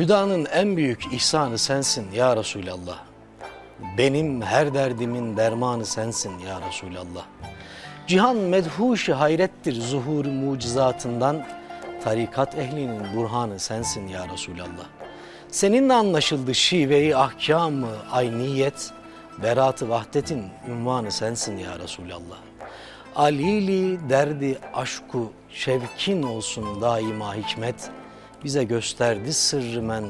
Hüdanın en büyük ihsanı sensin ya Resulallah. Benim her derdimin dermanı sensin ya Resulallah. Cihan medhuşi hayrettir zuhur mucizatından. Tarikat ehlinin burhanı sensin ya Resulallah. Seninle anlaşıldı şiveyi ahkamı ayniyet. Beratı vahdetin ünvanı sensin ya Resulallah. Alili derdi aşku şevkin olsun daima hikmet. Bize gösterdi sırrı men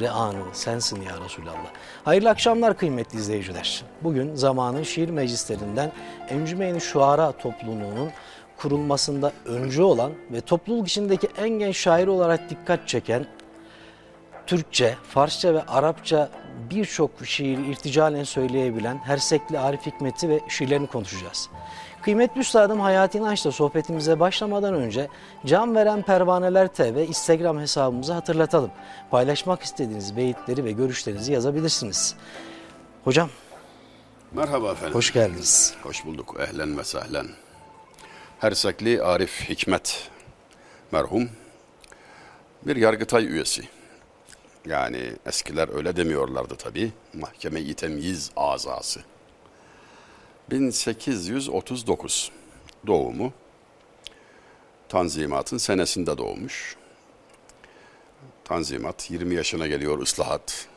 reanı sensin ya Resulallah. Hayırlı akşamlar kıymetli izleyiciler. Bugün zamanın şiir meclislerinden Encümen-i Şuara topluluğunun kurulmasında öncü olan ve topluluk içindeki en genç şair olarak dikkat çeken Türkçe, Farsça ve Arapça birçok şiiri irticalen söyleyebilen Hersekli Arif Hikmet'i ve şiirlerini konuşacağız. Kıymetli Üstadım Hayati İnanç'la sohbetimize başlamadan önce Can Veren Pervaneler TV Instagram hesabımızı hatırlatalım. Paylaşmak istediğiniz beyitleri ve görüşlerinizi yazabilirsiniz. Hocam Merhaba efendim. hoş geldiniz. Hoş bulduk. Ehlen ve sehlen. Hersekli Arif Hikmet merhum bir yargıtay üyesi. Yani eskiler öyle demiyorlardı tabii. Mahkeme-i Temyiz azası. 1839 doğumu. Tanzimatın senesinde doğmuş. Tanzimat 20 yaşına geliyor ıslahat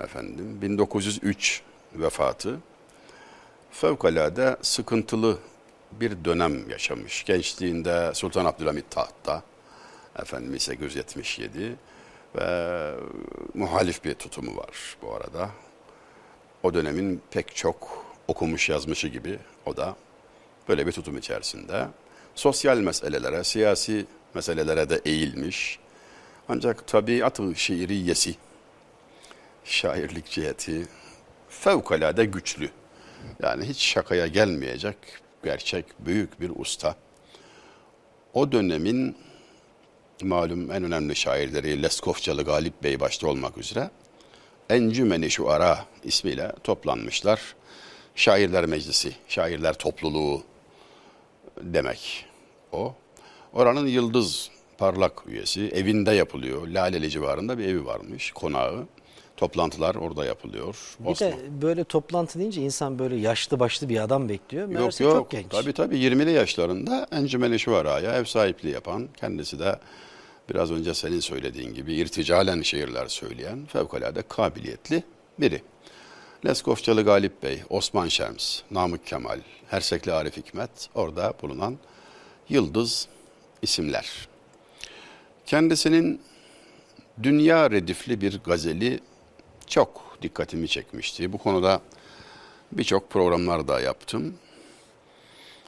efendim. 1903 vefatı. Fevkalade sıkıntılı bir dönem yaşamış. Gençliğinde Sultan Abdülhamit tahtta. Efendim 877 ve muhalif bir tutumu var bu arada. O dönemin pek çok okumuş yazmışı gibi o da böyle bir tutum içerisinde. Sosyal meselelere, siyasi meselelere de eğilmiş. Ancak tabiat-ı şiiriyesi, şairlik ciheti fevkalade güçlü. Yani hiç şakaya gelmeyecek gerçek büyük bir usta. O dönemin malum en önemli şairleri Leskovçalı Galip Bey başta olmak üzere Encümeni Şuara ismiyle toplanmışlar. Şairler Meclisi, Şairler Topluluğu demek o. Oranın yıldız parlak üyesi evinde yapılıyor. Laleli civarında bir evi varmış, konağı. Toplantılar orada yapılıyor. Bir de böyle toplantı deyince insan böyle yaşlı başlı bir adam bekliyor. Yok Meğerse yok. çok genç. Tabii tabii 20'li yaşlarında Encümeni Şuara'ya ev sahipliği yapan, kendisi de biraz önce senin söylediğin gibi irticalen şiirler söyleyen fevkalade kabiliyetli biri. Leskovçalı Galip Bey, Osman Şems, Namık Kemal, Hersekli Arif Hikmet orada bulunan yıldız isimler. Kendisinin dünya redifli bir gazeli çok dikkatimi çekmişti. Bu konuda birçok programlar da yaptım.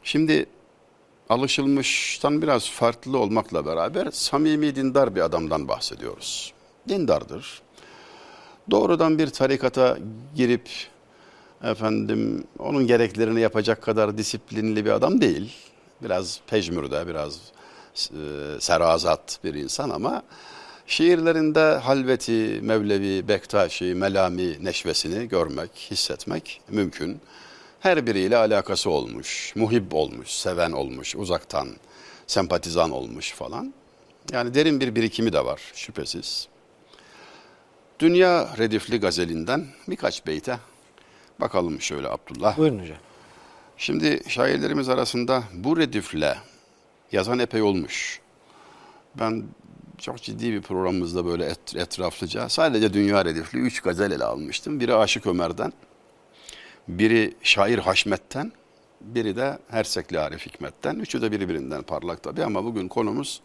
Şimdi alışılmıştan biraz farklı olmakla beraber samimi dindar bir adamdan bahsediyoruz. Dindardır. Doğrudan bir tarikata girip efendim onun gereklerini yapacak kadar disiplinli bir adam değil. Biraz pejmürde, biraz e, serazat bir insan ama şiirlerinde halveti, Mevlevi, Bektaşi, Melami neşvesini görmek, hissetmek mümkün. Her biriyle alakası olmuş, muhib olmuş, seven olmuş, uzaktan sempatizan olmuş falan. Yani derin bir birikimi de var şüphesiz. Dünya Redifli gazelinden birkaç beyte bakalım şöyle Abdullah. Buyurun hocam. Şimdi şairlerimiz arasında bu redifle yazan epey olmuş. Ben çok ciddi bir programımızda böyle et, etraflıca sadece Dünya Redifli üç gazel ele almıştım. Biri Aşık Ömer'den, biri Şair Haşmet'ten, biri de Hersekli Arif Hikmet'ten. Üçü de birbirinden parlak tabii ama bugün konumuz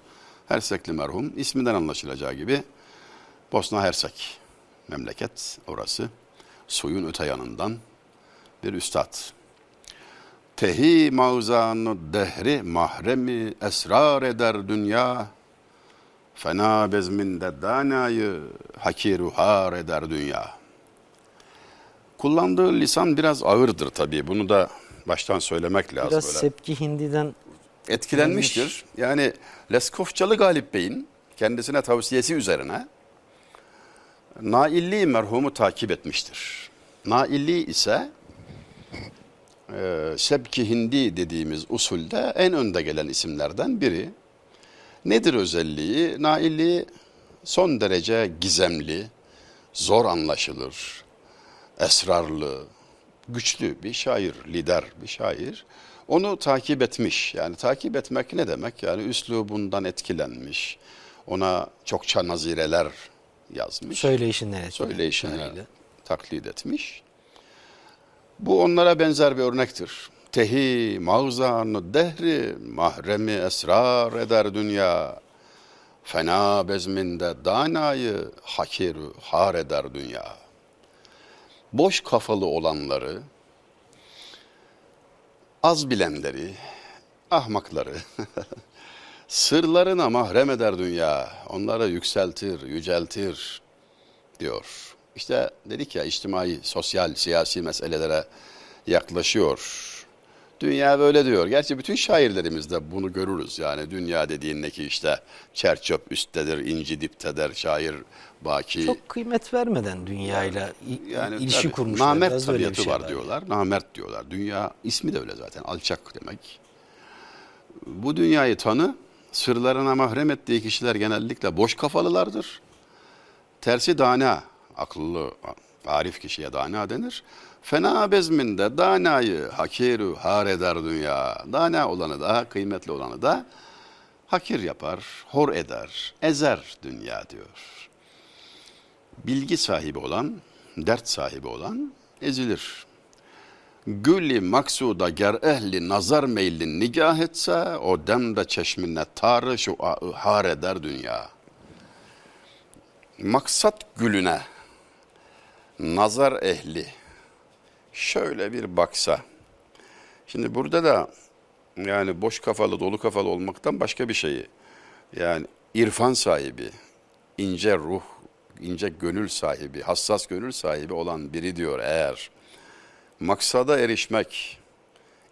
Hersekli merhum. İsminden anlaşılacağı gibi Bosna Hersek memleket orası. Suyun öte yanından bir üstad. Tehi mağzanı dehri mahremi esrar eder dünya. Fena bezminde danayı hakiruhar eder dünya. Kullandığı lisan biraz ağırdır tabii. Bunu da baştan söylemek lazım. Biraz böyle. Sepki Hindi'den Etkilenmiştir. Yani Leskovçalı Galip Bey'in kendisine tavsiyesi üzerine Nailli merhumu takip etmiştir. Nailli ise e, Sebki Hindi dediğimiz usulde en önde gelen isimlerden biri. Nedir özelliği? Nailli son derece gizemli, zor anlaşılır, esrarlı, güçlü bir şair, lider bir şair. Onu takip etmiş. Yani takip etmek ne demek? Yani üslubundan etkilenmiş. Ona çokça nazireler yazmış. Söyleyişinden Söyleyişine şairle. taklit etmiş. Bu onlara benzer bir örnektir. Tehi mağzanı dehri mahremi esrar eder dünya. Fena bezminde danayı hakiru har eder dünya. Boş kafalı olanları, az bilenleri, ahmakları, sırlarına mahrem eder dünya. Onları yükseltir, yüceltir diyor. İşte dedik ya içtimai, sosyal, siyasi meselelere yaklaşıyor. Dünya böyle diyor. Gerçi bütün şairlerimizde bunu görürüz. Yani dünya dediğindeki işte çerçöp üsttedir, inci diptedir, şair baki. Çok kıymet vermeden dünyayla yani ilişki tabii, kurmuşlar. Namert tabiatı şey var diyorlar. Namert diyorlar. Dünya ismi de öyle zaten. Alçak demek. Bu dünyayı tanı, sırlarına mahrem ettiği kişiler genellikle boş kafalılardır. Tersi dana, akıllı, arif kişiye dana denir. Fena bezminde danayı hakiru har eder dünya. Dana olanı da, kıymetli olanı da hakir yapar, hor eder, ezer dünya diyor. Bilgi sahibi olan, dert sahibi olan ezilir. Gülli maksuda ger ehli nazar meylin nigah etse o demde çeşmine tarı şu har eder dünya. Maksat gülüne nazar ehli şöyle bir baksa. Şimdi burada da yani boş kafalı dolu kafalı olmaktan başka bir şeyi yani irfan sahibi, ince ruh, ince gönül sahibi, hassas gönül sahibi olan biri diyor eğer maksada erişmek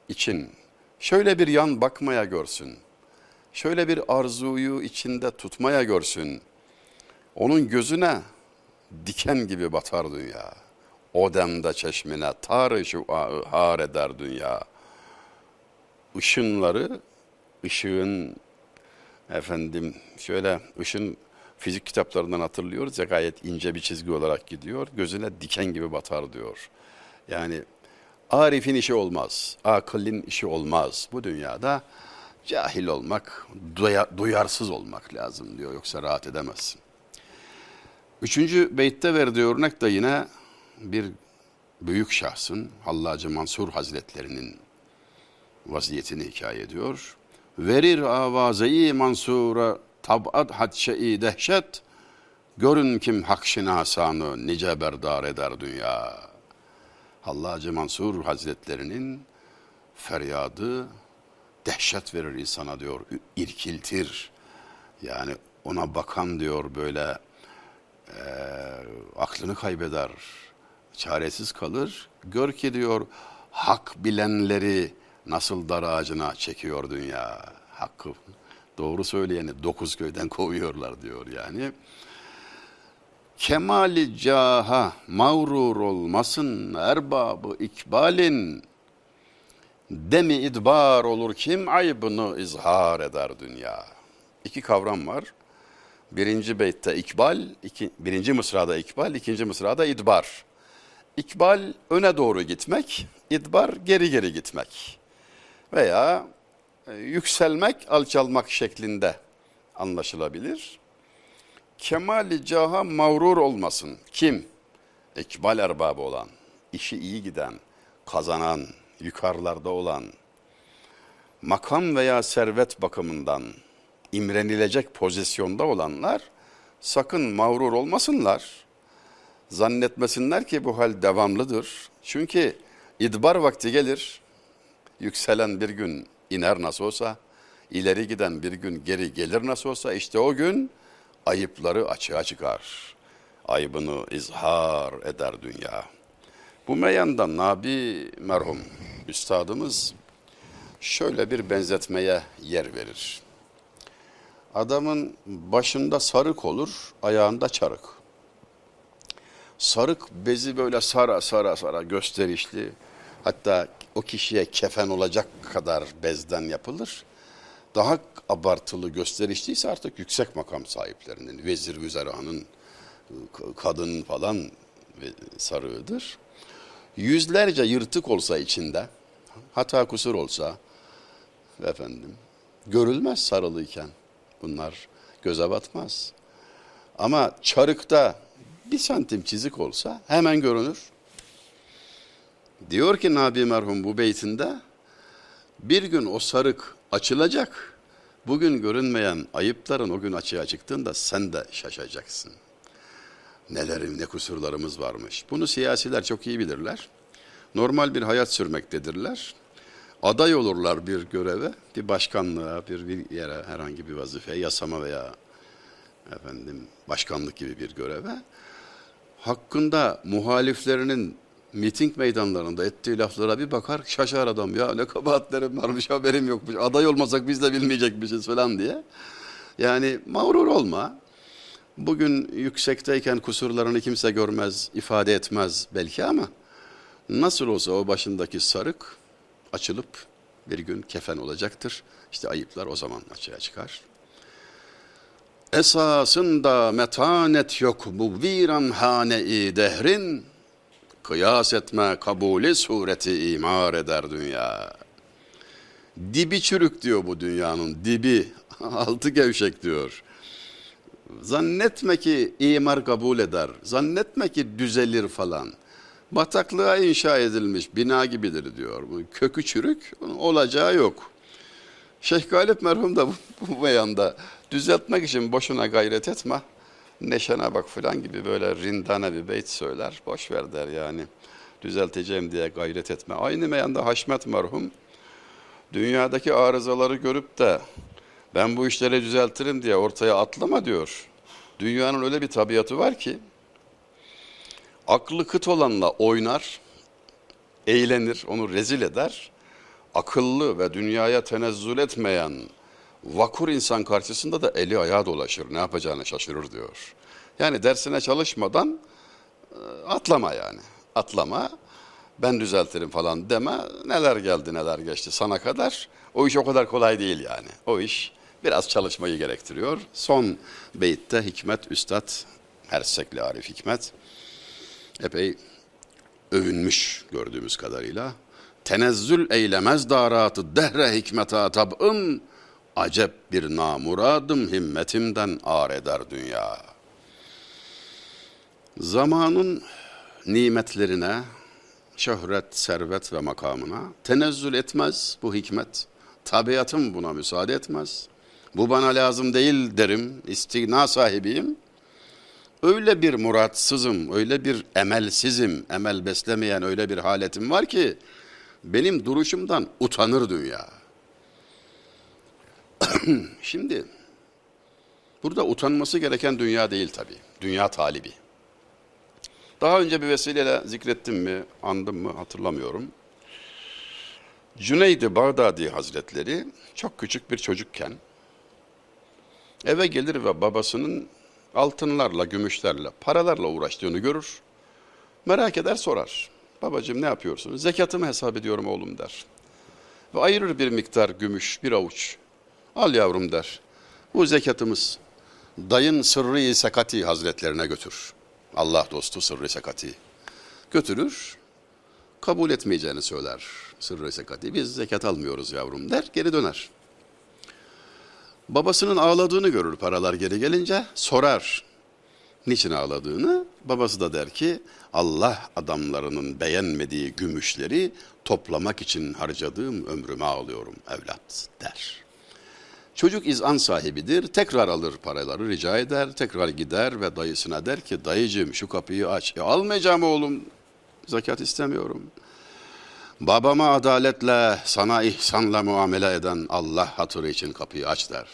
için şöyle bir yan bakmaya görsün. Şöyle bir arzuyu içinde tutmaya görsün. Onun gözüne diken gibi batar dünya. O demde çeşmine tarı şu har eder dünya. Işınları, ışığın efendim şöyle ışın fizik kitaplarından hatırlıyoruz ya gayet ince bir çizgi olarak gidiyor. Gözüne diken gibi batar diyor. Yani Arif'in işi olmaz, akıllin işi olmaz. Bu dünyada cahil olmak, duya, duyarsız olmak lazım diyor. Yoksa rahat edemezsin. Üçüncü beytte verdiği örnek de yine bir büyük şahsın, Hallacı Mansur Hazretlerinin vaziyetini hikaye ediyor. Verir avazeyi Mansur'a tab'at hadşe-i dehşet, görün kim hak şinasanı nice berdar eder dünya. Hallacı Mansur Hazretlerinin feryadı dehşet verir insana diyor, irkiltir. Yani ona bakan diyor böyle e, aklını kaybeder, çaresiz kalır. Gör ki diyor hak bilenleri nasıl dar ağacına çekiyor dünya. Hakkı doğru söyleyeni dokuz köyden kovuyorlar diyor yani. Kemali caha mağrur olmasın erbabı ikbalin. Demi idbar olur kim aybını izhar eder dünya. İki kavram var. Birinci beytte ikbal, iki, birinci mısrada ikbal, ikinci mısrada idbar. İkbal öne doğru gitmek, idbar geri geri gitmek. Veya e, yükselmek, alçalmak şeklinde anlaşılabilir. Kemali caha mağrur olmasın. Kim? İkbal erbabı olan, işi iyi giden, kazanan, yukarılarda olan, makam veya servet bakımından imrenilecek pozisyonda olanlar sakın mağrur olmasınlar. Zannetmesinler ki bu hal devamlıdır. Çünkü idbar vakti gelir, yükselen bir gün iner nasıl olsa, ileri giden bir gün geri gelir nasıl olsa işte o gün ayıpları açığa çıkar. Ayıbını izhar eder dünya. Bu meyanda Nabi merhum üstadımız şöyle bir benzetmeye yer verir. Adamın başında sarık olur, ayağında çarık. Sarık bezi böyle sara sara sara gösterişli. Hatta o kişiye kefen olacak kadar bezden yapılır. Daha abartılı gösterişliyse artık yüksek makam sahiplerinin, vezir vüzeranın, k- kadın falan sarığıdır. Yüzlerce yırtık olsa içinde, hata kusur olsa, efendim, görülmez sarılıyken. Bunlar göze batmaz. Ama çarıkta bir santim çizik olsa hemen görünür. Diyor ki Nabi merhum bu beytinde, bir gün o sarık açılacak. Bugün görünmeyen ayıpların o gün açığa çıktığında sen de şaşacaksın. Nelerim ne kusurlarımız varmış. Bunu siyasiler çok iyi bilirler. Normal bir hayat sürmektedirler. Aday olurlar bir göreve, bir başkanlığa, bir, yere, herhangi bir vazifeye, yasama veya efendim başkanlık gibi bir göreve. Hakkında muhaliflerinin miting meydanlarında ettiği laflara bir bakar şaşar adam ya ne kabahatlerim varmış haberim yokmuş aday olmasak biz de bilmeyecekmişiz falan diye. Yani mağrur olma. Bugün yüksekteyken kusurlarını kimse görmez, ifade etmez belki ama nasıl olsa o başındaki sarık açılıp bir gün kefen olacaktır. İşte ayıplar o zaman açığa çıkar. Esasında metanet yok bu viran hane-i dehrin, kıyas etme kabulü sureti imar eder dünya. Dibi çürük diyor bu dünyanın, dibi, altı gevşek diyor. Zannetme ki imar kabul eder, zannetme ki düzelir falan. Bataklığa inşa edilmiş bina gibidir diyor. Bu kökü çürük, olacağı yok. Şeyh Galip merhum da bu, bu beyanda düzeltmek için boşuna gayret etme. Neşene bak filan gibi böyle rindane bir beyt söyler. Boş ver der yani. Düzelteceğim diye gayret etme. Aynı meyanda Haşmet merhum dünyadaki arızaları görüp de ben bu işleri düzeltirim diye ortaya atlama diyor. Dünyanın öyle bir tabiatı var ki aklı kıt olanla oynar, eğlenir, onu rezil eder. Akıllı ve dünyaya tenezzül etmeyen vakur insan karşısında da eli ayağı dolaşır. Ne yapacağını şaşırır diyor. Yani dersine çalışmadan e, atlama yani. Atlama. Ben düzeltirim falan deme. Neler geldi neler geçti sana kadar. O iş o kadar kolay değil yani. O iş biraz çalışmayı gerektiriyor. Son beytte Hikmet Üstad Hersekli Arif Hikmet epey övünmüş gördüğümüz kadarıyla. Tenezzül eylemez daratı dehre hikmeta tab'ım, acep bir namuradım himmetimden ar eder dünya. Zamanın nimetlerine, şöhret, servet ve makamına tenezzül etmez bu hikmet. Tabiatım buna müsaade etmez. Bu bana lazım değil derim, istigna sahibiyim. Öyle bir muratsızım, öyle bir emelsizim, emel beslemeyen öyle bir haletim var ki benim duruşumdan utanır dünya. Şimdi burada utanması gereken dünya değil tabii. Dünya talibi. Daha önce bir vesileyle zikrettim mi, andım mı hatırlamıyorum. Cüneyd-i Bağdadi Hazretleri çok küçük bir çocukken eve gelir ve babasının altınlarla, gümüşlerle, paralarla uğraştığını görür. Merak eder sorar. Babacığım ne yapıyorsun? Zekatımı hesap ediyorum oğlum der. Ve ayırır bir miktar gümüş, bir avuç. Al yavrum der. Bu zekatımız. Dayın Sırrı-i Sekati Hazretlerine götür. Allah dostu Sırrı-i Sekati. Götürür. Kabul etmeyeceğini söyler Sırrı-i Sekati. Biz zekat almıyoruz yavrum der. Geri döner. Babasının ağladığını görür paralar geri gelince sorar. Niçin ağladığını? Babası da der ki Allah adamlarının beğenmediği gümüşleri toplamak için harcadığım ömrüme ağlıyorum evlat der. Çocuk izan sahibidir. Tekrar alır paraları rica eder. Tekrar gider ve dayısına der ki dayıcım şu kapıyı aç. E, almayacağım oğlum. Zekat istemiyorum. Babama adaletle, sana ihsanla muamele eden Allah hatırı için kapıyı aç der.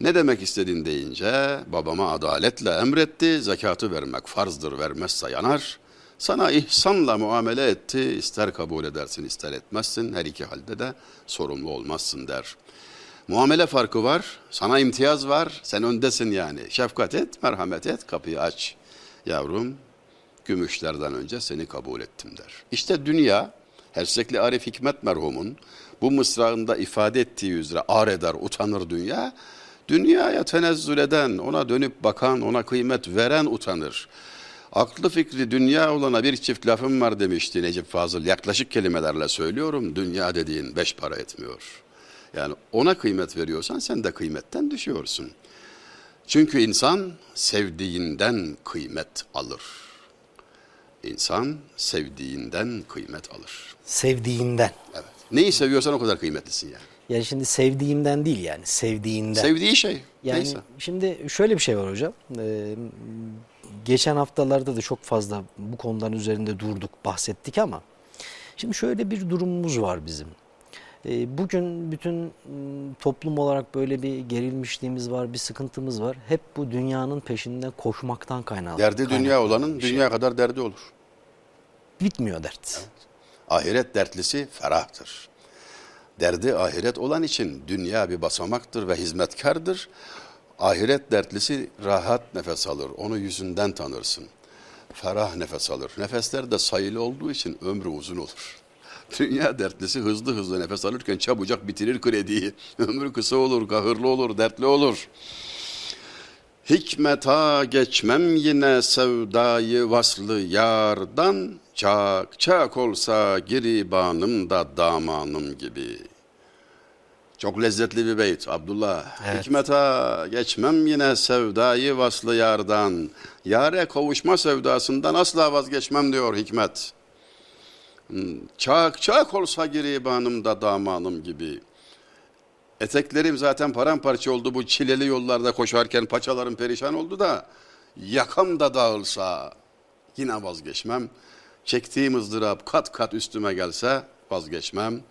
Ne demek istedin deyince babama adaletle emretti, zekatı vermek farzdır vermezse yanar. Sana ihsanla muamele etti, ister kabul edersin ister etmezsin, her iki halde de sorumlu olmazsın der. Muamele farkı var, sana imtiyaz var, sen öndesin yani. Şefkat et, merhamet et, kapıyı aç. Yavrum, gümüşlerden önce seni kabul ettim der. İşte dünya Hersekli Arif Hikmet merhumun bu mısrağında ifade ettiği üzere ar eder, utanır dünya. Dünyaya tenezzül eden, ona dönüp bakan, ona kıymet veren utanır. Aklı fikri dünya olana bir çift lafım var demişti Necip Fazıl. Yaklaşık kelimelerle söylüyorum. Dünya dediğin beş para etmiyor. Yani ona kıymet veriyorsan sen de kıymetten düşüyorsun. Çünkü insan sevdiğinden kıymet alır. İnsan sevdiğinden kıymet alır. Sevdiğinden. Evet. Neyi seviyorsan o kadar kıymetlisin yani. Yani şimdi sevdiğimden değil yani sevdiğinden. Sevdiği şey. Yani Neyse. şimdi şöyle bir şey var hocam. Ee, geçen haftalarda da çok fazla bu konuların üzerinde durduk, bahsettik ama şimdi şöyle bir durumumuz var bizim. Ee, bugün bütün m, toplum olarak böyle bir gerilmişliğimiz var, bir sıkıntımız var. Hep bu dünyanın peşinden koşmaktan kaynaklı. Derdi dünya olanın şey. dünya kadar derdi olur. Bitmiyor dert. Ahiret dertlisi ferahtır. Derdi ahiret olan için dünya bir basamaktır ve hizmetkardır. Ahiret dertlisi rahat nefes alır. Onu yüzünden tanırsın. Ferah nefes alır. Nefesler de sayılı olduğu için ömrü uzun olur. Dünya dertlisi hızlı hızlı nefes alırken çabucak bitirir krediyi. Ömrü kısa olur, kahırlı olur, dertli olur. Hikmeta geçmem yine sevdayı vaslı yardan Çak çak olsa giribanım da damanım gibi. Çok lezzetli bir beyt Abdullah. Evet. Hikmeta geçmem yine sevdayı vaslı yardan. Yare kavuşma sevdasından asla vazgeçmem diyor Hikmet. Hmm, Çak çak olsa giribanım da damanım gibi. Eteklerim zaten paramparça oldu bu çileli yollarda koşarken paçalarım perişan oldu da yakam da dağılsa yine vazgeçmem. Çektiğim ızdırap kat kat üstüme gelse vazgeçmem.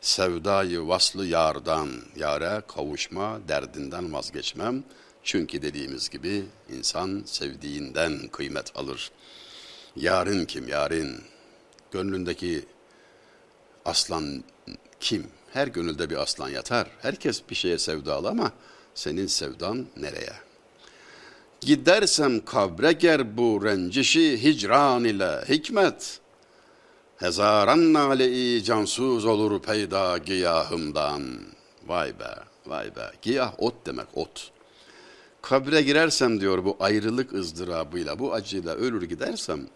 Sevdayı vaslı yardan, yare kavuşma derdinden vazgeçmem. Çünkü dediğimiz gibi insan sevdiğinden kıymet alır. Yarın kim yarın? Gönlündeki aslan kim? Her gönülde bir aslan yatar. Herkes bir şeye sevdalı ama senin sevdan nereye? Gidersem kabre ger bu rencişi hicran ile hikmet. Hezaran nale-i cansuz olur peyda giyahımdan. Vay be, vay be. Giyah ot demek, ot. Kabre girersem diyor bu ayrılık ızdırabıyla, bu acıyla ölür gidersem,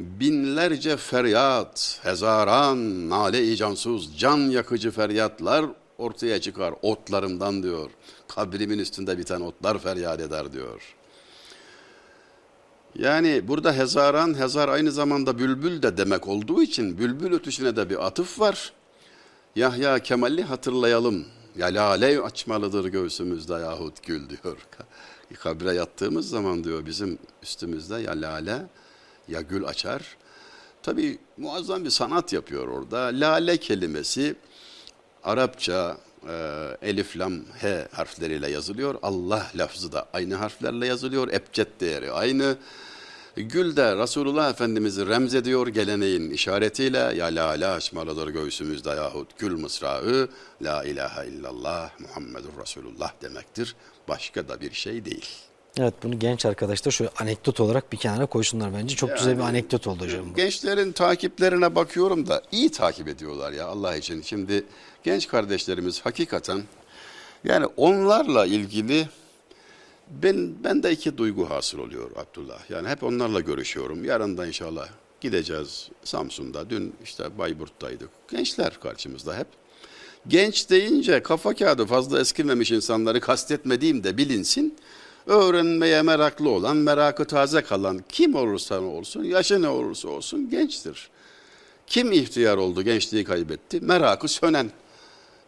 binlerce feryat, hezaran, nale-i cansuz, can yakıcı feryatlar ortaya çıkar otlarımdan diyor. Kabrimin üstünde biten otlar feryat eder diyor. Yani burada hezaran, hezar aynı zamanda bülbül de demek olduğu için bülbül ötüşüne de bir atıf var. Yahya Kemal'i hatırlayalım. Ya lale açmalıdır göğsümüzde yahut gül diyor. Kabre yattığımız zaman diyor bizim üstümüzde ya lale ya gül açar. Tabii muazzam bir sanat yapıyor orada. Lale kelimesi Arapça e, elif, lam, he harfleriyle yazılıyor. Allah lafzı da aynı harflerle yazılıyor. Ebced değeri aynı. Gül de Resulullah Efendimiz'i remzediyor geleneğin işaretiyle. Ya lale açmalıdır göğsümüzde yahut gül mısrağı. La ilahe illallah Muhammedur Resulullah demektir. Başka da bir şey değil. Evet bunu genç arkadaşlar şöyle anekdot olarak bir kenara koysunlar bence. Çok güzel bir Yani, anekdot oldu hocam bu. Gençlerin takiplerine bakıyorum da iyi takip ediyorlar ya Allah için. Şimdi genç kardeşlerimiz hakikaten yani onlarla ilgili ben ben de iki duygu hasıl oluyor Abdullah. Yani hep onlarla görüşüyorum. Yarın da inşallah gideceğiz Samsun'da. Dün işte Bayburt'taydık. Gençler karşımızda hep. Genç deyince kafa kağıdı fazla eskimemiş insanları kastetmediğim de bilinsin. Öğrenmeye meraklı olan, merakı taze kalan kim olursa olsun, yaşı ne olursa olsun gençtir. Kim ihtiyar oldu, gençliği kaybetti? Merakı sönen.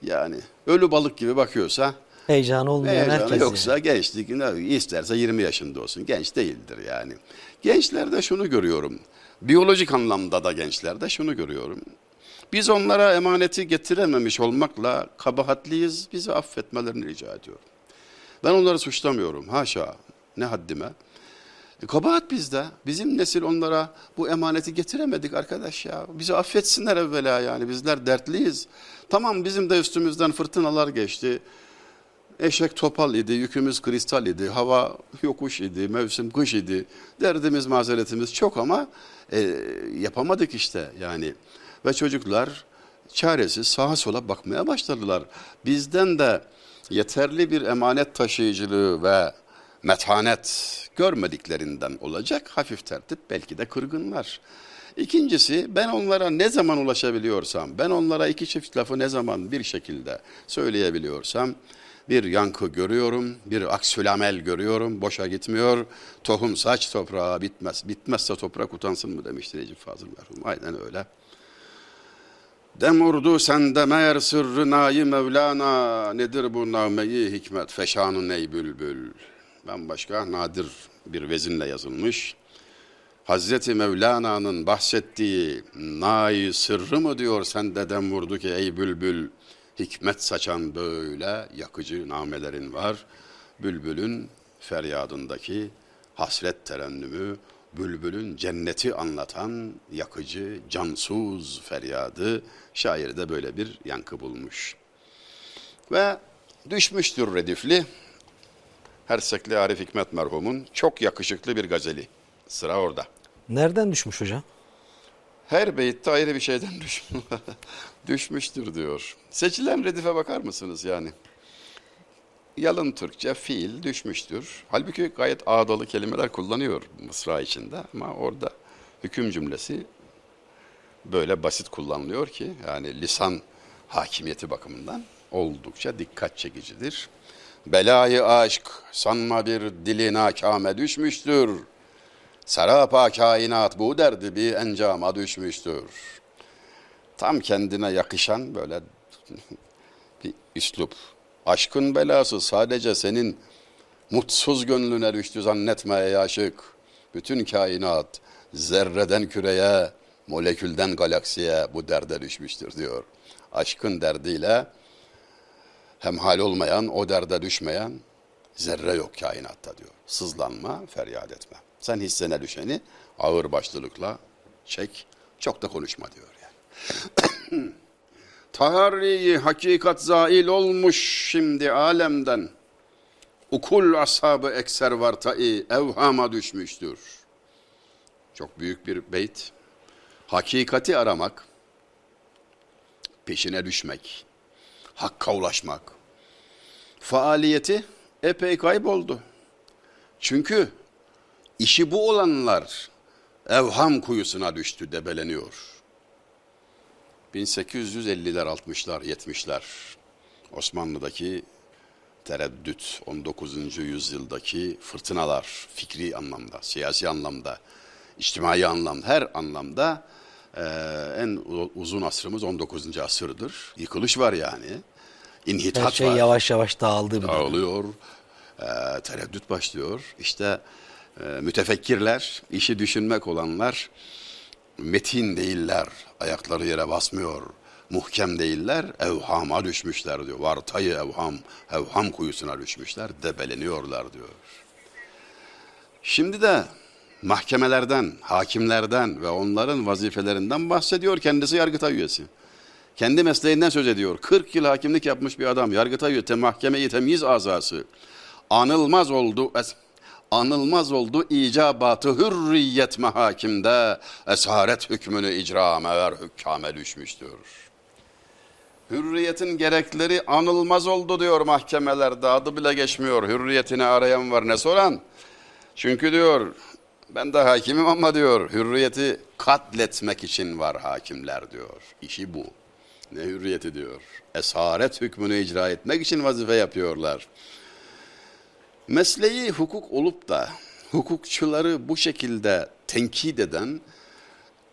Yani ölü balık gibi bakıyorsa, Heyecanı olmayan heyecanı herkes. yoksa yani. gençlik isterse 20 yaşında olsun. Genç değildir yani. Gençlerde şunu görüyorum. Biyolojik anlamda da gençlerde şunu görüyorum. Biz onlara emaneti getirememiş olmakla kabahatliyiz. Bizi affetmelerini rica ediyorum. Ben onları suçlamıyorum. Haşa. Ne haddime. E, kabahat bizde. Bizim nesil onlara bu emaneti getiremedik arkadaş ya. Bizi affetsinler evvela yani. Bizler dertliyiz. Tamam bizim de üstümüzden fırtınalar geçti. Eşek topal idi, yükümüz kristal idi, hava yokuş idi, mevsim kış idi. Derdimiz, mazeretimiz çok ama e, yapamadık işte yani. Ve çocuklar çaresiz sağa sola bakmaya başladılar. Bizden de yeterli bir emanet taşıyıcılığı ve metanet görmediklerinden olacak hafif tertip belki de kırgınlar. İkincisi ben onlara ne zaman ulaşabiliyorsam, ben onlara iki çift lafı ne zaman bir şekilde söyleyebiliyorsam bir yankı görüyorum, bir aksülamel görüyorum, boşa gitmiyor. Tohum saç toprağa bitmez, bitmezse toprak utansın mı demişti Necip Fazıl merhum. Aynen öyle. Dem urdu sende meğer sırrı nayi Mevlana nedir bu nağmeyi hikmet feşanı ney bülbül. Ben başka nadir bir vezinle yazılmış. Hazreti Mevlana'nın bahsettiği nay sırrı mı diyor sende dem vurdu ki ey bülbül hikmet saçan böyle yakıcı namelerin var. Bülbülün feryadındaki hasret terennümü, bülbülün cenneti anlatan yakıcı, cansuz feryadı şair de böyle bir yankı bulmuş. Ve düşmüştür redifli Hersekli Arif Hikmet merhumun çok yakışıklı bir gazeli. Sıra orada. Nereden düşmüş hocam? Her beytte ayrı bir şeyden düş düşmüştür diyor. Seçilen redife bakar mısınız yani? Yalın Türkçe fiil düşmüştür. Halbuki gayet ağdalı kelimeler kullanıyor Mısra içinde ama orada hüküm cümlesi böyle basit kullanılıyor ki yani lisan hakimiyeti bakımından oldukça dikkat çekicidir. Belayı aşk sanma bir dili nakame düşmüştür. Serapa kainat bu derdi bir encama düşmüştür. Tam kendine yakışan böyle bir üslup. Aşkın belası sadece senin mutsuz gönlüne düştü zannetme ey aşık. Bütün kainat zerreden küreye, molekülden galaksiye bu derde düşmüştür diyor. Aşkın derdiyle hemhal olmayan, o derde düşmeyen zerre yok kainatta diyor. Sızlanma, feryat etme. Sen hissene düşeni ağır başlılıkla çek, çok da konuşma diyor yani. Taharri hakikat zail olmuş şimdi alemden. Ukul ashabı ekser vartai evhama düşmüştür. Çok büyük bir beyt. Hakikati aramak, peşine düşmek, hakka ulaşmak. Faaliyeti epey kayboldu. Çünkü işi bu olanlar evham kuyusuna düştü, debeleniyor. 1850'ler, 60'lar, 70'ler Osmanlı'daki tereddüt, 19. yüzyıldaki fırtınalar, fikri anlamda, siyasi anlamda, içtimai anlamda, her anlamda e, en uzun asrımız 19. asırdır. Yıkılış var yani. İnhitat Her şey var. yavaş yavaş dağıldı. Dağılıyor. E, tereddüt başlıyor. İşte e, mütefekkirler, işi düşünmek olanlar metin değiller. Ayakları yere basmıyor. Muhkem değiller. Evhama düşmüşler diyor. Vartayı evham, evham kuyusuna düşmüşler. Debeleniyorlar diyor. Şimdi de mahkemelerden, hakimlerden ve onların vazifelerinden bahsediyor kendisi Yargıtay üyesi. Kendi mesleğinden söz ediyor. 40 yıl hakimlik yapmış bir adam. Yargıtay üyesi, mahkemeyi temyiz azası. Anılmaz oldu, es- anılmaz oldu icabatı hürriyet mahakimde esaret hükmünü icra mever hükkame düşmüştür. Hürriyetin gerekleri anılmaz oldu diyor mahkemelerde adı bile geçmiyor. Hürriyetini arayan var ne soran? Çünkü diyor ben de hakimim ama diyor hürriyeti katletmek için var hakimler diyor. İşi bu. Ne hürriyeti diyor. Esaret hükmünü icra etmek için vazife yapıyorlar. Mesleği hukuk olup da hukukçuları bu şekilde tenkit eden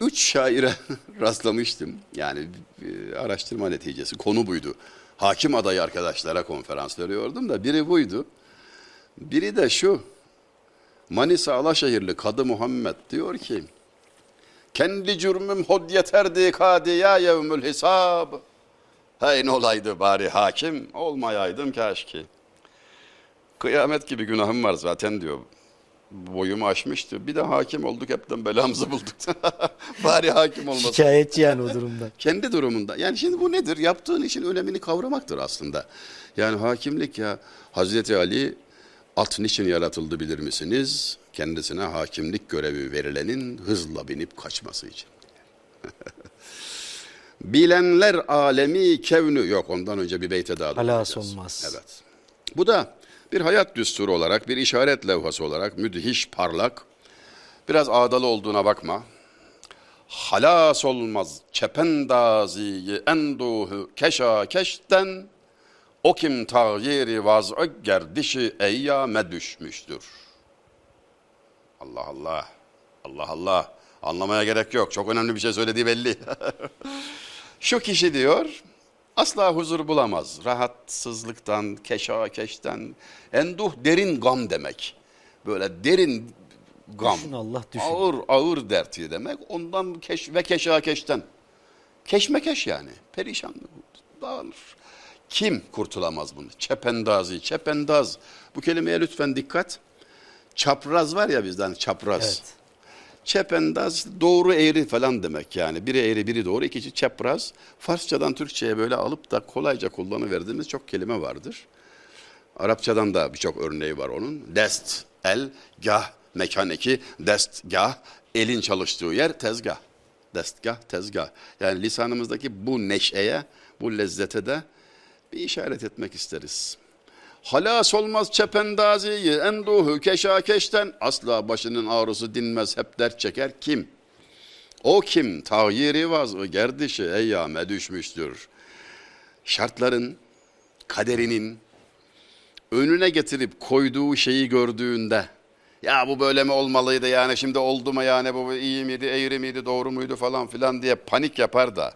üç şaire rastlamıştım. Yani e, araştırma neticesi konu buydu. Hakim adayı arkadaşlara konferans veriyordum da biri buydu. Biri de şu. Manisa Alaşehirli Kadı Muhammed diyor ki kendi cürmüm hod yeterdi kadiya yevmül hisab. Hey ne olaydı bari hakim olmayaydım keşke. Kıyamet gibi günahım var zaten diyor. Boyumu aşmıştı. Bir de hakim olduk hepten belamızı bulduk. bari hakim olmasın. Şikayetçi yani o durumda. Kendi durumunda. Yani şimdi bu nedir? Yaptığın işin önemini kavramaktır aslında. Yani hakimlik ya Hazreti Ali at niçin yaratıldı bilir misiniz? Kendisine hakimlik görevi verilenin hızla binip kaçması için. Bilenler alemi kevnü yok ondan önce bir beyte daha Halas olmaz. Evet. Bu da bir hayat düsturu olarak, bir işaret levhası olarak müthiş parlak. Biraz ağdalı olduğuna bakma. Halas olmaz çependaziyi enduhu keşa keşten o kim tağyiri vaz'ı gerdişi eyyame düşmüştür. Allah Allah. Allah Allah. Anlamaya gerek yok. Çok önemli bir şey söylediği belli. Şu kişi diyor asla huzur bulamaz. Rahatsızlıktan, keşakeşten. Enduh derin gam demek. Böyle derin gam. Düşün Allah, düşün. Ağır ağır dertli demek. Ondan keş ve keşakeşten. Keşmekeş yani. Perişanlık. Dağılır. Kim kurtulamaz bunu? Çependazi, çependaz. Bu kelimeye lütfen dikkat. Çapraz var ya bizden çapraz. Evet. Çependaz doğru eğri falan demek yani. Biri eğri biri doğru ikisi çapraz. Farsçadan Türkçe'ye böyle alıp da kolayca kullanıverdiğimiz çok kelime vardır. Arapçadan da birçok örneği var onun. Dest, el, gah, mekan iki, dest, gah, elin çalıştığı yer tezgah. Destgah, tezgah. Yani lisanımızdaki bu neşeye, bu lezzete de bir işaret etmek isteriz. Halas olmaz çependaziyi enduhu keşakeşten. Asla başının ağrısı dinmez hep dert çeker kim? O kim? Tahyiri vazı gerdişi eyyame düşmüştür. Şartların, kaderinin önüne getirip koyduğu şeyi gördüğünde ya bu böyle mi olmalıydı? Yani şimdi oldu mu? Yani bu iyi miydi eğri miydi doğru muydu? falan filan diye panik yapar da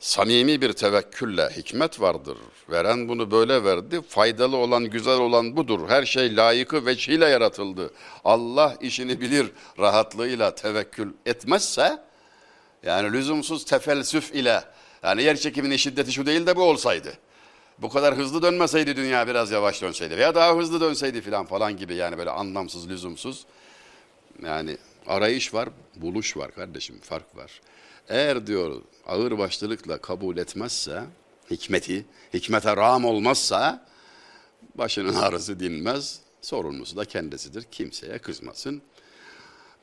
samimi bir tevekkülle hikmet vardır. Veren bunu böyle verdi. Faydalı olan, güzel olan budur. Her şey layıkı veçhiyle yaratıldı. Allah işini bilir rahatlığıyla tevekkül etmezse yani lüzumsuz tefelsüf ile yani yer çekiminin şiddeti şu değil de bu olsaydı. Bu kadar hızlı dönmeseydi dünya biraz yavaş dönseydi veya daha hızlı dönseydi filan falan gibi yani böyle anlamsız, lüzumsuz. Yani arayış var, buluş var kardeşim, fark var. Eğer diyor ağır başlılıkla kabul etmezse, hikmeti, hikmete ram olmazsa başının ağrısı dinmez, sorumlusu da kendisidir. Kimseye kızmasın.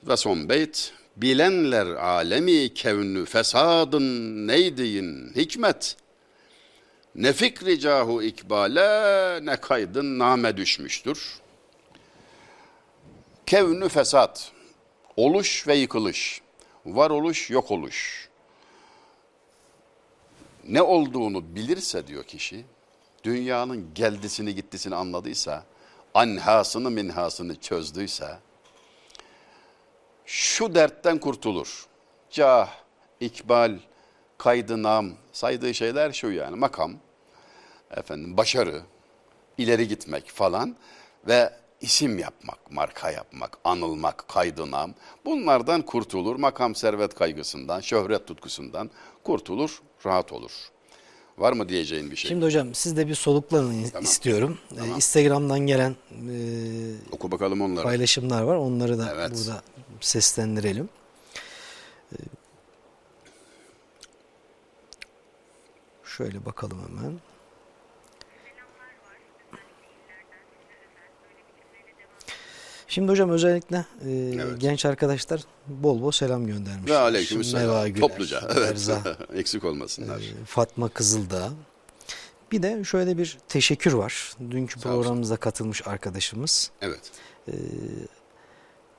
Ve son beyt, bilenler alemi kevnü fesadın neydiyin hikmet. Ne fikri cahu ikbale ne kaydın name düşmüştür. Kevnü fesat, oluş ve yıkılış, varoluş yok oluş. Ne olduğunu bilirse diyor kişi, dünyanın geldisini gittisini anladıysa, anhasını minhasını çözdüyse, şu dertten kurtulur. Cah, ikbal, kaydı nam, saydığı şeyler şu yani makam, efendim başarı, ileri gitmek falan ve isim yapmak, marka yapmak, anılmak, kaydı nam. Bunlardan kurtulur. Makam servet kaygısından, şöhret tutkusundan kurtulur, rahat olur. Var mı diyeceğin bir şey? Şimdi hocam siz de bir soluklanın Tamam. istiyorum. Ee, Tamam. Instagram'dan gelen e, Oku bakalım onları. paylaşımlar var. Onları da Evet. burada seslendirelim. Ee, Şöyle bakalım hemen. Şimdi hocam özellikle e, Evet. genç arkadaşlar bol bol selam göndermiş. Ve aleykümselam. Meva Güler, Topluca. Evet. Berza, Eksik olmasınlar. e, Fatma Kızıldağ. Bir de şöyle bir teşekkür var. Dünkü Sağ olsun. programımıza katılmış arkadaşımız. Evet.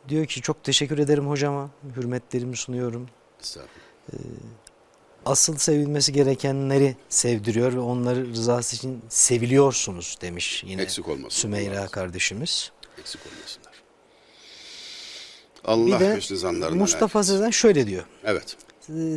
Diyor ki çok teşekkür ederim hocama. Hürmetlerimi sunuyorum. Estağfurullah. Asıl sevilmesi gerekenleri sevdiriyor ve onları rızası için seviliyorsunuz demiş yine Eksik olmasın. Sümeyra Allah kardeşimiz. Eksik olmasınlar. Bir Allah de Mustafa. Sezen şöyle diyor. Evet.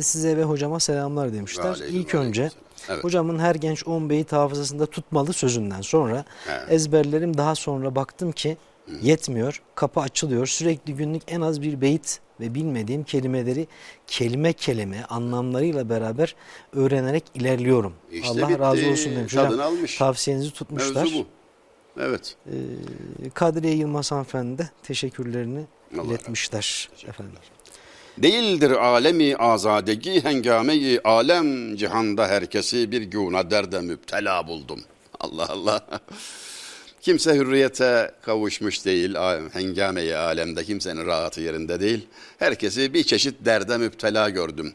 Size ve hocama selamlar demişler. Aleyküm, İlk önce aleyküm. Evet. hocamın her genç 10 beyit hafızasında tutmalı sözünden sonra He. ezberlerim daha sonra baktım ki yetmiyor. Kapı açılıyor. Sürekli günlük en az bir beyit ve bilmediğim kelimeleri kelime kelime anlamlarıyla beraber öğrenerek ilerliyorum. İşte Allah bitti. razı olsun demiş. Hocam, almış. Tavsiyenizi tutmuşlar. Mevzu bu. Evet. Ee, Kadriye Yılmaz hanımefendi de teşekkürlerini Allah iletmişler. Efendim. Değildir alemi azadegi hengameyi alem cihanda herkesi bir güna derde müptela buldum. Allah Allah. Kimse hürriyete kavuşmuş değil. Hengameyi alemde kimsenin rahatı yerinde değil. Herkesi bir çeşit derde müptela gördüm.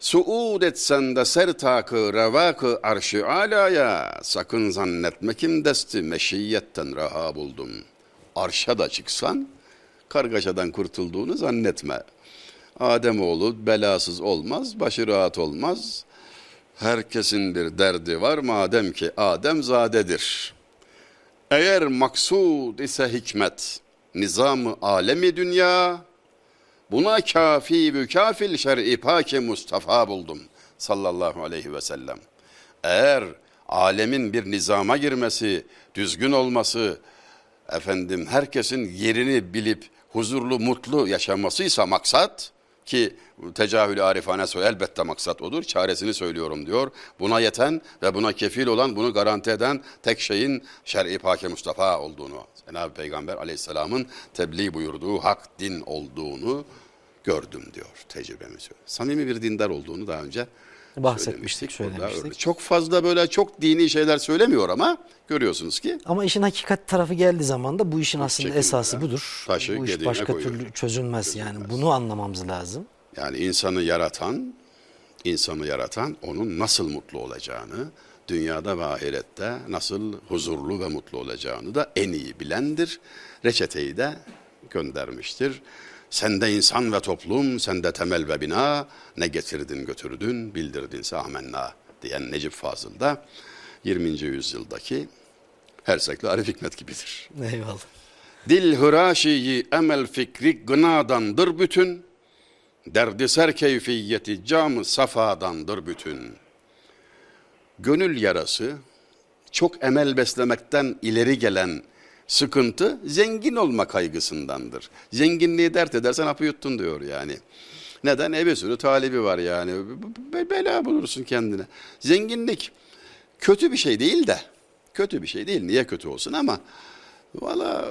Suud etsen de sertakı revakı arşı alaya sakın zannetme kim desti meşiyetten raha buldum. Arşa da çıksan kargaşadan kurtulduğunu zannetme. Ademoğlu belasız olmaz, başı rahat olmaz. Herkesin bir derdi var madem ki Adem zadedir. Eğer maksud ise hikmet, nizamı alemi dünya, buna kafi bükafil şer'i paki Mustafa buldum sallallahu aleyhi ve sellem. Eğer alemin bir nizama girmesi, düzgün olması, efendim herkesin yerini bilip huzurlu, mutlu yaşamasıysa maksat ki tecahülü arifane söyle elbette maksat odur. Çaresini söylüyorum diyor. Buna yeten ve buna kefil olan, bunu garanti eden tek şeyin şer'i paki Mustafa olduğunu, Cenab-ı Peygamber aleyhisselamın tebliğ buyurduğu hak din olduğunu gördüm diyor tecrübemiz. Samimi bir dindar olduğunu daha önce Bahsetmiştik, söylemiştik. Çok fazla böyle çok dini şeyler söylemiyor ama görüyorsunuz ki Ama işin hakikat tarafı geldiği zaman da bu işin aslında şekilde esası budur. taşı bu iş başka koyuyor. türlü çözülmez. Yani bunu anlamamız lazım. Yani insanı yaratan, insanı yaratan onun nasıl mutlu olacağını, dünyada ve ahirette nasıl huzurlu ve mutlu olacağını da en iyi bilendir. Reçeteyi de göndermiştir. Sende insan ve toplum, sende temel ve bina, ne getirdin götürdün, bildirdinse amenna diyen Necip Fazıl da 20. yüzyıldaki Hersekli Arif Hikmet gibidir. Eyvallah. Dil hıraşiyi emel fikri gınadandır bütün. Derdi ser keyfiyeti camı safadandır bütün. Gönül yarası çok emel beslemekten ileri gelen sıkıntı zengin olma kaygısındandır. Zenginliği dert edersen hapı yuttun diyor yani. Neden? E bir sürü talibi var yani. Be- Bela bulursun kendine. Zenginlik kötü bir şey değil de. Kötü bir şey değil. Niye kötü olsun ama valla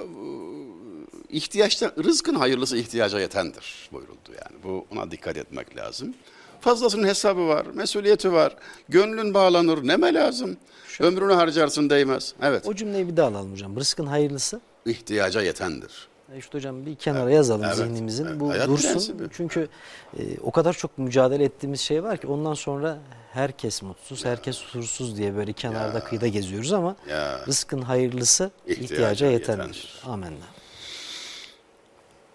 ihtiyaçta rızkın hayırlısı ihtiyaca yetendir buyuruldu yani. Bu ona dikkat etmek lazım. Fazlasının hesabı var, mesuliyeti var. Gönlün bağlanır, neme lazım? Ömrünü harcarsın değmez. Evet. O cümleyi bir daha alalım hocam. Rızkın hayırlısı. ihtiyaca yetendir. E İşte hocam bir kenara yazalım Evet, zihnimizin. evet. Bu Hayat dursun. prensibi. Çünkü e, o kadar çok mücadele ettiğimiz şey var ki ondan sonra herkes mutsuz, herkes huzursuz diye böyle kenarda kıyıda geziyoruz ama Ya. rızkın hayırlısı İhtiyaca ihtiyaca yetendir. yetendir. Amenna.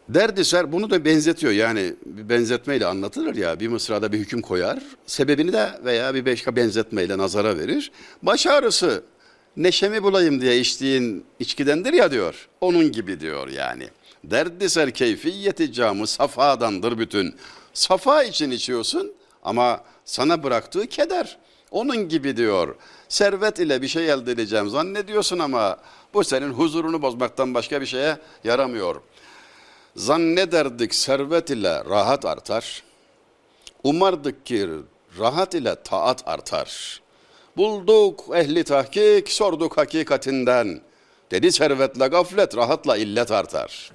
Derdi ser bunu da benzetiyor yani bir benzetmeyle anlatılır ya bir mısrada bir hüküm koyar sebebini de veya bir başka benzetmeyle nazara verir. Baş ağrısı neşemi bulayım diye içtiğin içkidendir ya diyor onun gibi diyor yani. Derdi ser keyfiyeti camı safadandır bütün. Safa için içiyorsun ama sana bıraktığı keder. Onun gibi diyor. Servet ile bir şey elde edeceğim zannediyorsun ama bu senin huzurunu bozmaktan başka bir şeye yaramıyor. Zannederdik servet ile rahat artar. Umardık ki rahat ile taat artar. Bulduk ehli tahkik, sorduk hakikatinden. Dedi servetle gaflet, rahatla illet artar.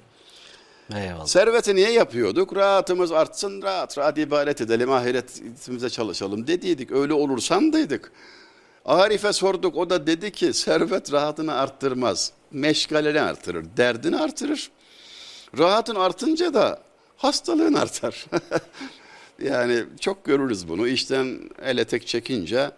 Eyvallah. Serveti niye yapıyorduk? Rahatımız artsın, rahat rahat ibadet edelim, ahiretimize çalışalım dediydik. Öyle olur sandıydık. Arif'e sorduk, o da dedi ki servet rahatını arttırmaz. Meşgaleni artırır, derdini artırır. Rahatın artınca da hastalığın artar. yani çok görürüz bunu. İşten ele tek çekince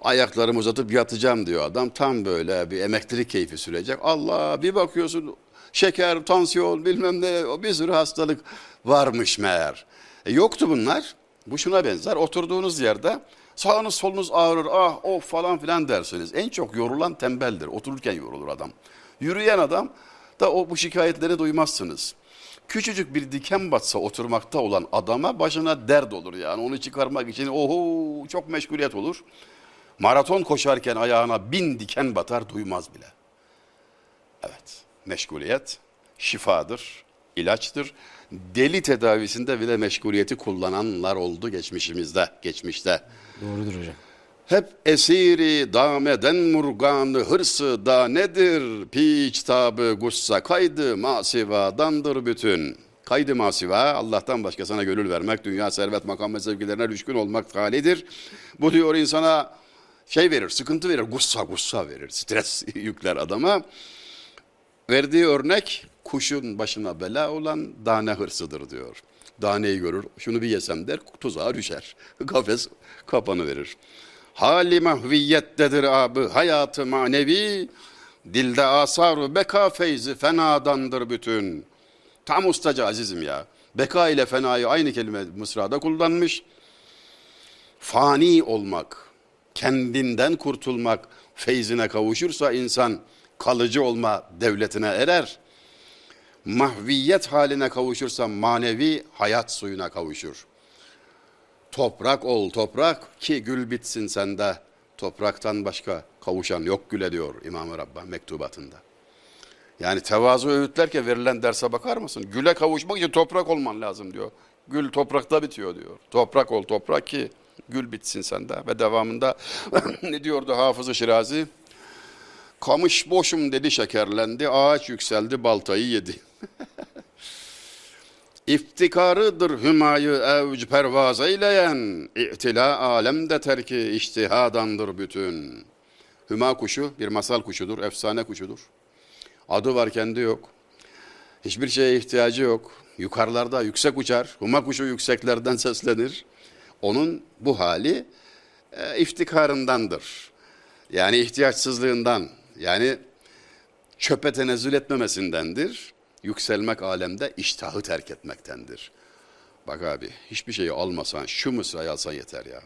ayaklarımı uzatıp yatacağım diyor adam. Tam böyle bir emeklilik keyfi sürecek. Allah bir bakıyorsun şeker, tansiyon bilmem ne bir sürü hastalık varmış meğer. E, yoktu bunlar. Bu şuna benzer. Oturduğunuz yerde sağınız solunuz ağrır ah of falan filan dersiniz. En çok yorulan tembeldir. Otururken yorulur adam. Yürüyen adam da o bu şikayetleri duymazsınız. Küçücük bir diken batsa oturmakta olan adama başına dert olur yani. Onu çıkarmak için oho çok meşguliyet olur. Maraton koşarken ayağına bin diken batar duymaz bile. Evet, meşguliyet şifadır, ilaçtır. Deli tedavisinde bile meşguliyeti kullananlar oldu geçmişimizde, geçmişte. Doğrudur hocam. Hep esiri dameden murganı hırsı da nedir? Piç tabı gussa kaydı masivadandır bütün. Kaydı masiva Allah'tan başkasına gönül vermek, dünya servet makam ve sevgilerine düşkün olmak halidir. Bu diyor insana şey verir, sıkıntı verir, gussa gussa verir, stres yükler adama. Verdiği örnek kuşun başına bela olan dane hırsıdır diyor. Daneyi görür. Şunu bir yesem der. Tuzağa düşer. Kafes kapanı verir. Hali mahviyettedir abı hayatı manevi. Dilde asaru beka feyzi fenadandır bütün. Tam ustaca azizim ya. Beka ile fenayı aynı kelime mısrada kullanmış. Fani olmak, kendinden kurtulmak feyzine kavuşursa insan kalıcı olma devletine erer. Mahviyet haline kavuşursa manevi hayat suyuna kavuşur. Toprak ol toprak ki gül bitsin sende. Topraktan başka kavuşan yok güle diyor İmam-ı Rabbah mektubatında. Yani tevazu öğütlerken verilen derse bakar mısın? Güle kavuşmak için toprak olman lazım diyor. Gül toprakta bitiyor diyor. Toprak ol toprak ki gül bitsin sende. Ve devamında ne diyordu Hafız-ı Şirazi? Kamış boşum dedi şekerlendi, ağaç yükseldi baltayı yedi. İftikarıdır hümayı evc pervaz eyleyen, İ'tila alemde terki iştihadandır bütün. Hüma kuşu bir masal kuşudur, efsane kuşudur. Adı var kendi yok. Hiçbir şeye ihtiyacı yok. Yukarılarda yüksek uçar. Huma kuşu yükseklerden seslenir. Onun bu hali e, iftikarındandır. Yani ihtiyaçsızlığından, yani çöpe tenezzül etmemesindendir. Yükselmek alemde iştahı terk etmektendir. Bak abi hiçbir şeyi almasan şu mısrayı alsan yeter ya.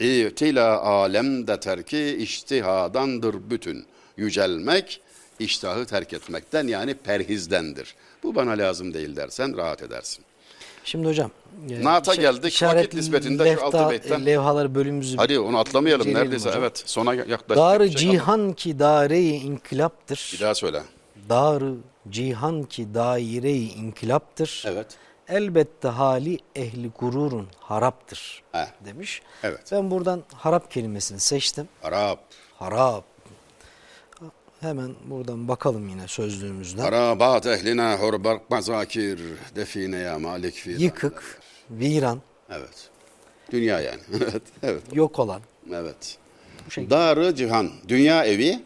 İ'tila alemde terki iştihadandır bütün. Yücelmek iştahı terk etmekten yani perhizdendir. Bu bana lazım değil dersen rahat edersin. Şimdi hocam. e, Naat'a işa- geldik. Vakit nispetinde şu altı beytten. Levhalar bölümümüzü Hadi onu atlamayalım neredeyse. hocam. Evet sona yaklaştık. Bir şey cihan ki daire-i inkılaptır. Bir daha söyle. Dar-ı cihan ki daire-i inkılaptır. Evet. Elbette hali ehli gururun haraptır He. demiş. Evet. Ben buradan harap kelimesini seçtim. Arap. Harap. Hemen buradan bakalım yine sözlüğümüzden. Harabat ehline hurbark mazakir defineye malik fidan. Yıkık, viran, Evet. Dünya yani. evet. Evet. yok olan. Evet. Bu şekilde. Darı cihan. Dünya evi.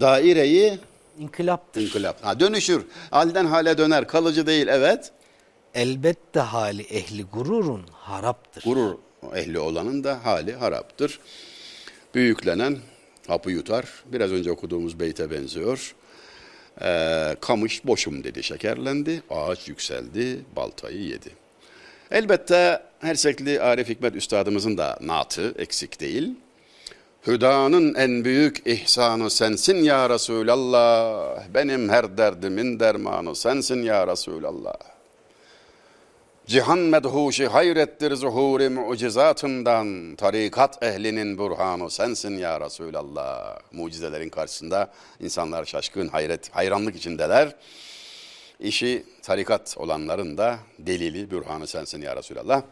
Daireyi İnkılaptır. inkılap. Ha, dönüşür. Halden hale döner. Kalıcı değil. Evet. Elbette hali ehli gururun haraptır. Gurur ehli olanın da hali haraptır. Büyüklenen hapı yutar. Biraz önce okuduğumuz beyte benziyor. Ee, kamış boşum dedi şekerlendi. Ağaç yükseldi baltayı yedi. Elbette Hersekli Arif Hikmet Üstadımızın da naatı eksik değil. Hüdanın en büyük ihsanı sensin ya Resulallah. Benim her derdimin dermanı sensin ya Resulallah. Cihan medhuşi hayrettir zuhuri mucizatından. Tarikat ehlinin burhanı sensin ya Resulallah. Mucizelerin karşısında insanlar şaşkın, hayret, hayranlık içindeler. İşi tarikat olanların da delili, bürhanı sensin ya Resulallah.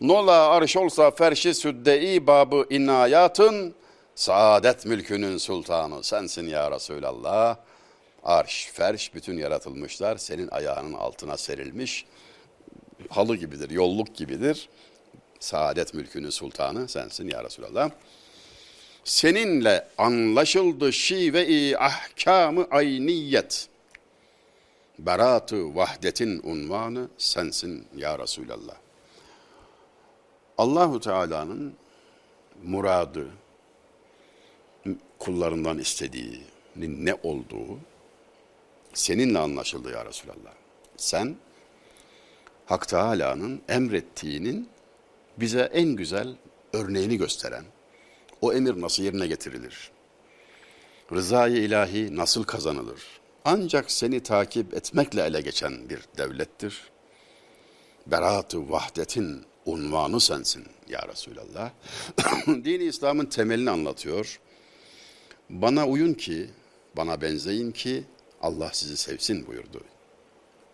Nola arş olsa ferşi südde-i babı inayatın, saadet mülkünün sultanı sensin ya Resulallah. Arş, ferş bütün yaratılmışlar senin ayağının altına serilmiş halı gibidir, yolluk gibidir. Saadet mülkünün sultanı sensin ya Resulallah. Seninle anlaşıldı şive-i ahkamı ayniyet. Beratı vahdetin unvanı sensin ya Resulallah. Allahu Teala'nın muradı, kullarından istediğinin ne olduğu seninle anlaşıldı ya Resulallah. Sen Hak Teala'nın emrettiğinin bize en güzel örneğini gösteren, o emir nasıl yerine getirilir? Rızayı ilahi nasıl kazanılır? Ancak seni takip etmekle ele geçen bir devlettir. Berat-ı vahdetin unvanı sensin ya Resulallah. Dini İslam'ın temelini anlatıyor. Bana uyun ki, bana benzeyin ki Allah sizi sevsin buyurdu.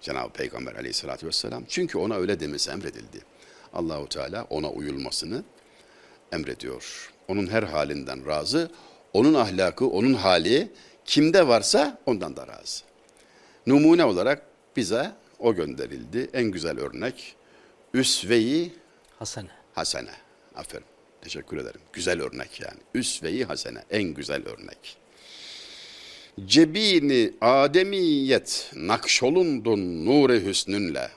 Cenab-ı Peygamber aleyhissalatü vesselam. Çünkü ona öyle demesi emredildi. Allahu Teala ona uyulmasını emrediyor. Onun her halinden razı, onun ahlakı, onun hali kimde varsa ondan da razı. Numune olarak bize o gönderildi. En güzel örnek Üsve-i Hasene. Hasene. Aferin. Teşekkür ederim. Güzel örnek yani. Üsve-i Hasene. En güzel örnek. Cebini ademiyet nakşolundun nuri hüsnünle.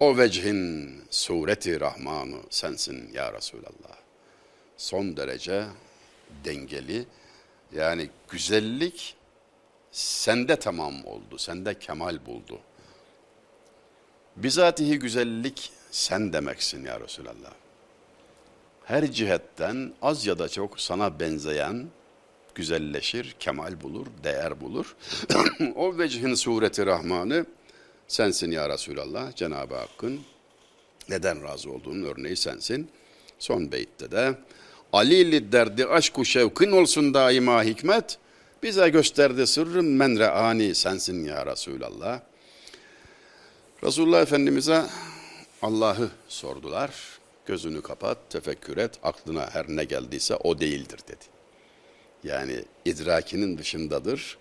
O vecihin sureti rahmanı sensin ya Resulallah. Son derece dengeli yani güzellik sende tamam oldu, sende kemal buldu. Bizatihi güzellik sen demeksin ya Resulallah. Her cihetten az ya da çok sana benzeyen güzelleşir, kemal bulur, değer bulur. o vecihin sureti rahmanı sensin ya Resulallah, Cenab-ı Hakk'ın neden razı olduğunun örneği sensin. Son beytte de Alili derdi aşku şevkin olsun daima hikmet. Bize gösterdi sırrın menre ani sensin ya Resulallah. Resulullah Efendimiz'e Allah'ı sordular. Gözünü kapat, tefekkür et, aklına her ne geldiyse o değildir dedi. Yani idrakinin dışındadır.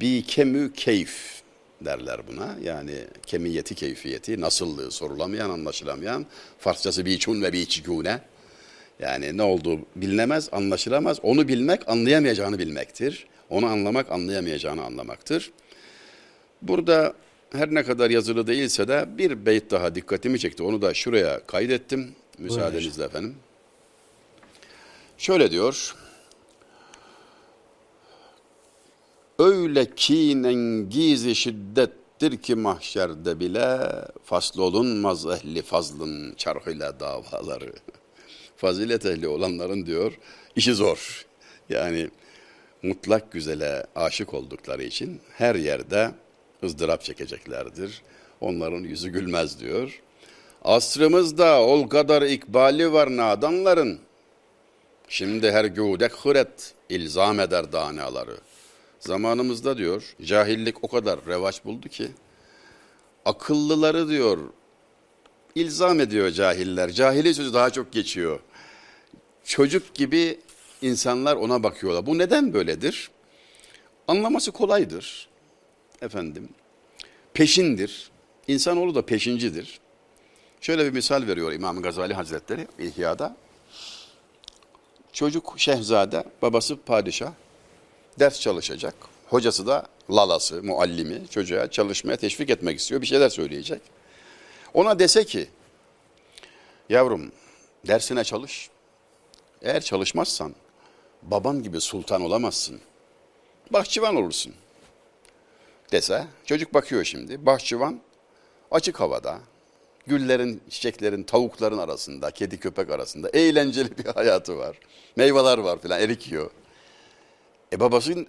Bi kemü keyf derler buna. Yani kemiyeti, keyfiyeti, nasıllığı sorulamayan, anlaşılamayan. Farsçası biçun ve biçgune. Yani ne olduğu bilinemez, anlaşılamaz. Onu bilmek, anlayamayacağını bilmektir. Onu anlamak, anlayamayacağını anlamaktır. Burada her ne kadar yazılı değilse de bir beyt daha dikkatimi çekti. Onu da şuraya kaydettim. Müsaadenizle efendim. Şöyle diyor. Öyle kinen gizi şiddettir ki mahşerde bile faslolunmaz ehli fazlın çarhıyla davaları. Fazilet ehli olanların diyor işi zor. Yani mutlak güzele aşık oldukları için her yerde ızdırap çekeceklerdir. Onların yüzü gülmez diyor. Asrımızda ol kadar ikbali var nadanların. Şimdi her gudek hıret ilzam eder danaları. Zamanımızda diyor cahillik o kadar revaç buldu ki akıllıları diyor ilzam ediyor cahiller. Cahili sözü daha çok geçiyor. Çocuk gibi insanlar ona bakıyorlar. Bu neden böyledir? Anlaması kolaydır. Efendim, peşindir. İnsanoğlu da peşincidir. Şöyle bir misal veriyor İmam Gazali Hazretleri İhya'da. Çocuk şehzade, babası padişah, ders çalışacak. Hocası da lalası, muallimi çocuğa çalışmaya teşvik etmek istiyor. Bir şeyler söyleyecek. Ona dese ki, yavrum dersine çalış. Eğer çalışmazsan baban gibi sultan olamazsın. Bahçıvan olursun dese çocuk bakıyor şimdi bahçıvan açık havada güllerin, çiçeklerin, tavukların arasında, kedi köpek arasında eğlenceli bir hayatı var. Meyveler var filan erik yiyor. E babasının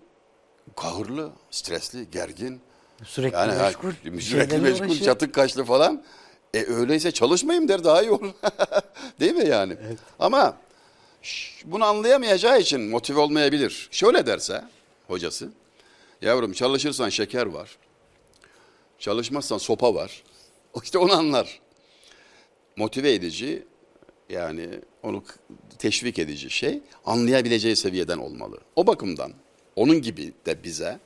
kahırlı, stresli, gergin. Sürekli Yani meşgul. bir sürekli meşgul, uğraşıyor. çatık kaşlı falan. E öyleyse çalışmayayım der daha iyi olur. Değil mi yani? Ama ş- bunu anlayamayacağı için motive olmayabilir. Şöyle derse hocası, yavrum çalışırsan şeker var, çalışmazsan sopa var. İşte onu anlar. Motive edici yani onu teşvik edici şey anlayabileceği seviyeden olmalı. O bakımdan onun gibi de bize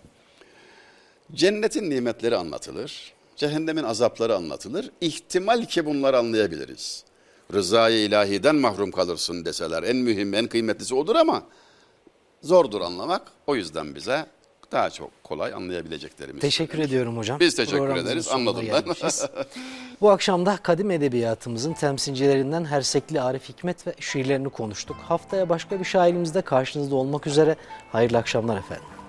Cennetin nimetleri anlatılır, cehennemin azapları anlatılır. İhtimal ki bunları anlayabiliriz. Rızayı ilahiden mahrum kalırsın deseler en mühim, en kıymetlisi odur ama zordur anlamak. O yüzden bize daha çok kolay anlayabileceklerimiz. Teşekkür ediyorum hocam. Biz teşekkür ederiz. gelmişiz. Bu akşam da kadim edebiyatımızın temsilcilerinden Hersekli Arif Hikmet ve şiirlerini konuştuk. Haftaya başka bir şairimizde karşınızda olmak üzere. Hayırlı akşamlar efendim.